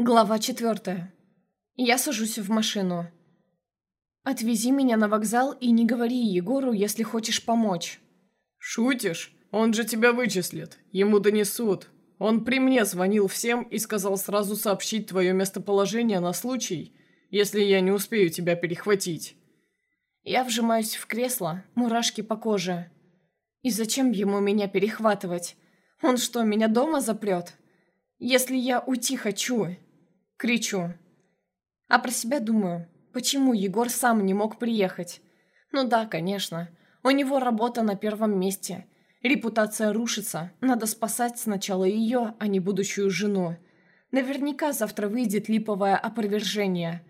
Глава четвертая. Я сажусь в машину. «Отвези меня на вокзал и не говори Егору, если хочешь помочь». «Шутишь? Он же тебя вычислит. Ему донесут. Он при мне звонил всем и сказал сразу сообщить твое местоположение на случай, если я не успею тебя перехватить». Я вжимаюсь в кресло, мурашки по коже. И зачем ему меня перехватывать? Он что, меня дома запрет? Если я уйти хочу, Кричу. А про себя думаю, почему Егор сам не мог приехать? Ну да, конечно. У него работа на первом месте. Репутация рушится. Надо спасать сначала ее, а не будущую жену. Наверняка завтра выйдет липовое опровержение.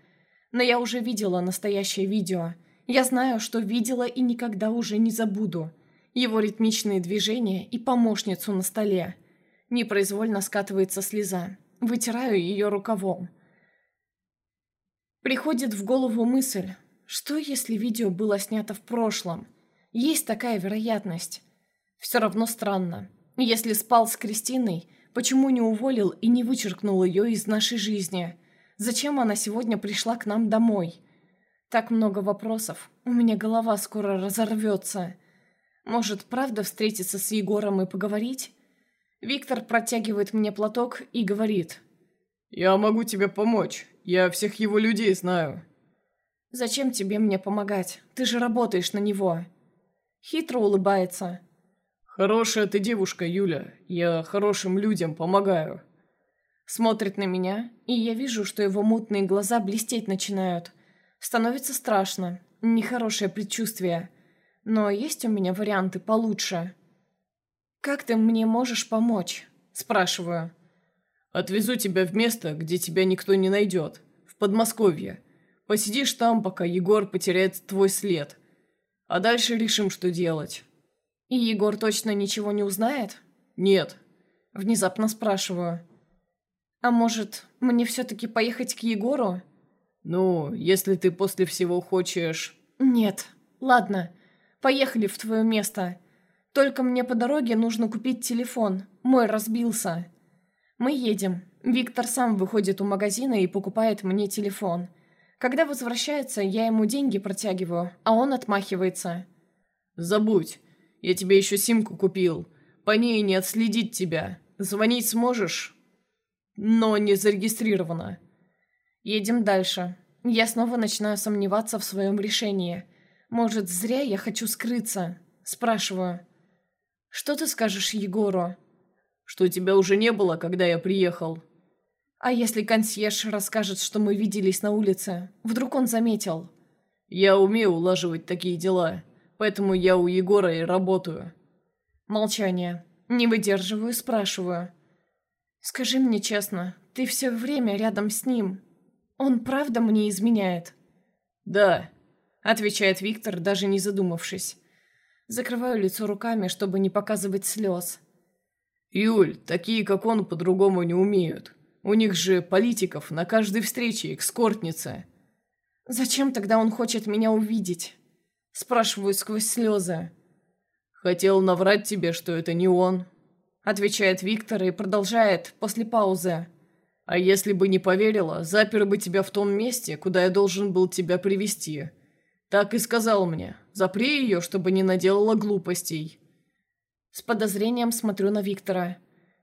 Но я уже видела настоящее видео. Я знаю, что видела и никогда уже не забуду. Его ритмичные движения и помощницу на столе. Непроизвольно скатывается слеза. Вытираю ее рукавом. Приходит в голову мысль, что если видео было снято в прошлом? Есть такая вероятность. Все равно странно. Если спал с Кристиной, почему не уволил и не вычеркнул ее из нашей жизни? Зачем она сегодня пришла к нам домой? Так много вопросов. У меня голова скоро разорвется. Может, правда встретиться с Егором и поговорить? Виктор протягивает мне платок и говорит. «Я могу тебе помочь. Я всех его людей знаю». «Зачем тебе мне помогать? Ты же работаешь на него». Хитро улыбается. «Хорошая ты девушка, Юля. Я хорошим людям помогаю». Смотрит на меня, и я вижу, что его мутные глаза блестеть начинают. Становится страшно. Нехорошее предчувствие. Но есть у меня варианты получше. «Как ты мне можешь помочь?» – спрашиваю. «Отвезу тебя в место, где тебя никто не найдет. В Подмосковье. Посидишь там, пока Егор потеряет твой след. А дальше решим, что делать». «И Егор точно ничего не узнает?» «Нет». Внезапно спрашиваю. «А может, мне все-таки поехать к Егору?» «Ну, если ты после всего хочешь...» «Нет. Ладно. Поехали в твое место. Только мне по дороге нужно купить телефон. Мой разбился. Мы едем. Виктор сам выходит у магазина и покупает мне телефон. Когда возвращается, я ему деньги протягиваю, а он отмахивается. «Забудь. Я тебе еще симку купил. По ней не отследить тебя. Звонить сможешь?» «Но не зарегистрировано». Едем дальше. Я снова начинаю сомневаться в своем решении. Может, зря я хочу скрыться? Спрашиваю. «Что ты скажешь Егору?» «Что тебя уже не было, когда я приехал». «А если консьерж расскажет, что мы виделись на улице? Вдруг он заметил?» «Я умею улаживать такие дела, поэтому я у Егора и работаю». Молчание. Не выдерживаю, спрашиваю. «Скажи мне честно, ты все время рядом с ним. Он правда мне изменяет?» «Да», — отвечает Виктор, даже не задумавшись. Закрываю лицо руками, чтобы не показывать слез. «Юль, такие, как он, по-другому не умеют. У них же политиков на каждой встрече экскортница». «Зачем тогда он хочет меня увидеть?» Спрашиваю сквозь слезы. «Хотел наврать тебе, что это не он», — отвечает Виктор и продолжает после паузы. «А если бы не поверила, запер бы тебя в том месте, куда я должен был тебя привести. Так и сказал мне. Запри ее, чтобы не наделала глупостей. С подозрением смотрю на Виктора.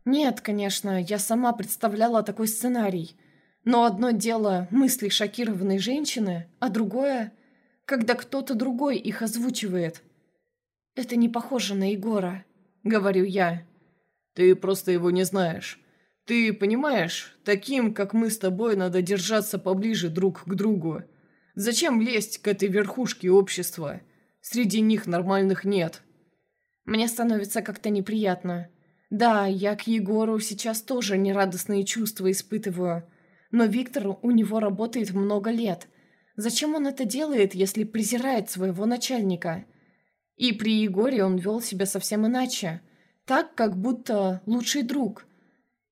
Нет, конечно, я сама представляла такой сценарий. Но одно дело мысли шокированной женщины, а другое, когда кто-то другой их озвучивает. Это не похоже на Егора, говорю я. Ты просто его не знаешь. Ты понимаешь, таким, как мы с тобой, надо держаться поближе друг к другу. Зачем лезть к этой верхушке общества? Среди них нормальных нет. Мне становится как-то неприятно. Да, я к Егору сейчас тоже нерадостные чувства испытываю. Но Виктор у него работает много лет. Зачем он это делает, если презирает своего начальника? И при Егоре он вел себя совсем иначе. Так, как будто лучший друг.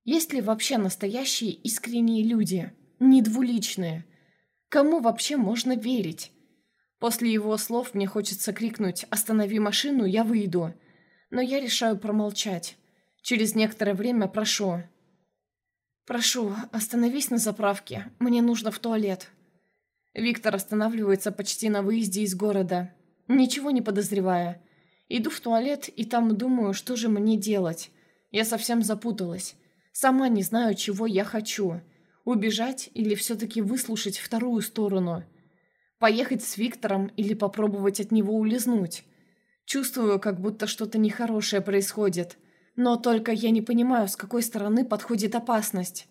Есть ли вообще настоящие искренние люди? Не двуличные – Кому вообще можно верить? После его слов мне хочется крикнуть «Останови машину, я выйду». Но я решаю промолчать. Через некоторое время прошу. «Прошу, остановись на заправке. Мне нужно в туалет». Виктор останавливается почти на выезде из города, ничего не подозревая. Иду в туалет и там думаю, что же мне делать. Я совсем запуталась. Сама не знаю, чего я хочу. Убежать или все-таки выслушать вторую сторону. Поехать с Виктором или попробовать от него улизнуть. Чувствую, как будто что-то нехорошее происходит. Но только я не понимаю, с какой стороны подходит опасность.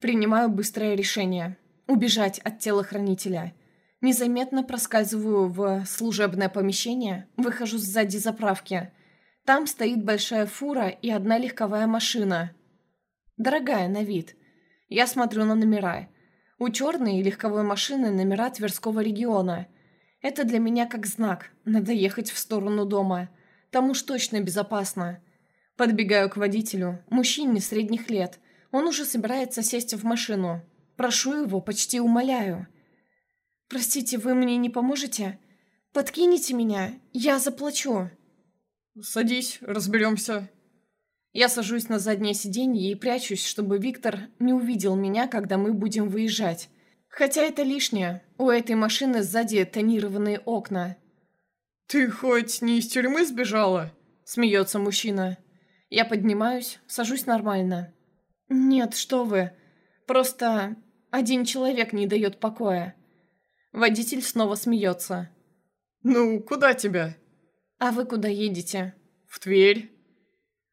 Принимаю быстрое решение. Убежать от телохранителя. Незаметно проскальзываю в служебное помещение, выхожу сзади заправки. Там стоит большая фура и одна легковая машина. Дорогая на вид. Я смотрю на номера. У черной легковой машины номера Тверского региона. Это для меня как знак. Надо ехать в сторону дома. Там уж точно безопасно. Подбегаю к водителю, мужчине средних лет. Он уже собирается сесть в машину. Прошу его, почти умоляю. «Простите, вы мне не поможете? Подкините меня, я заплачу». «Садись, разберемся». Я сажусь на заднее сиденье и прячусь, чтобы Виктор не увидел меня, когда мы будем выезжать. Хотя это лишнее. У этой машины сзади тонированные окна. «Ты хоть не из тюрьмы сбежала?» – смеется мужчина. Я поднимаюсь, сажусь нормально. «Нет, что вы. Просто один человек не дает покоя». Водитель снова смеется. «Ну, куда тебя?» «А вы куда едете?» «В Тверь».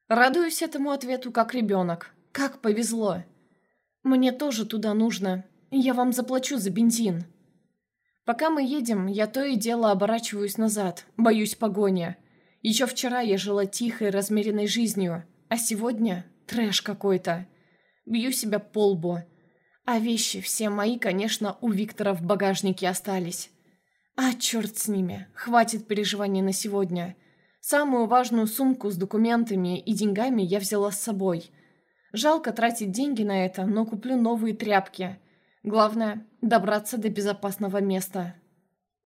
Радуюсь этому ответу, как ребенок. Как повезло. «Мне тоже туда нужно. Я вам заплачу за бензин». Пока мы едем, я то и дело оборачиваюсь назад, боюсь погони. Еще вчера я жила тихой, размеренной жизнью, а сегодня трэш какой-то. Бью себя по лбу. А вещи все мои, конечно, у Виктора в багажнике остались. А черт с ними, хватит переживаний на сегодня. Самую важную сумку с документами и деньгами я взяла с собой. Жалко тратить деньги на это, но куплю новые тряпки. Главное – добраться до безопасного места.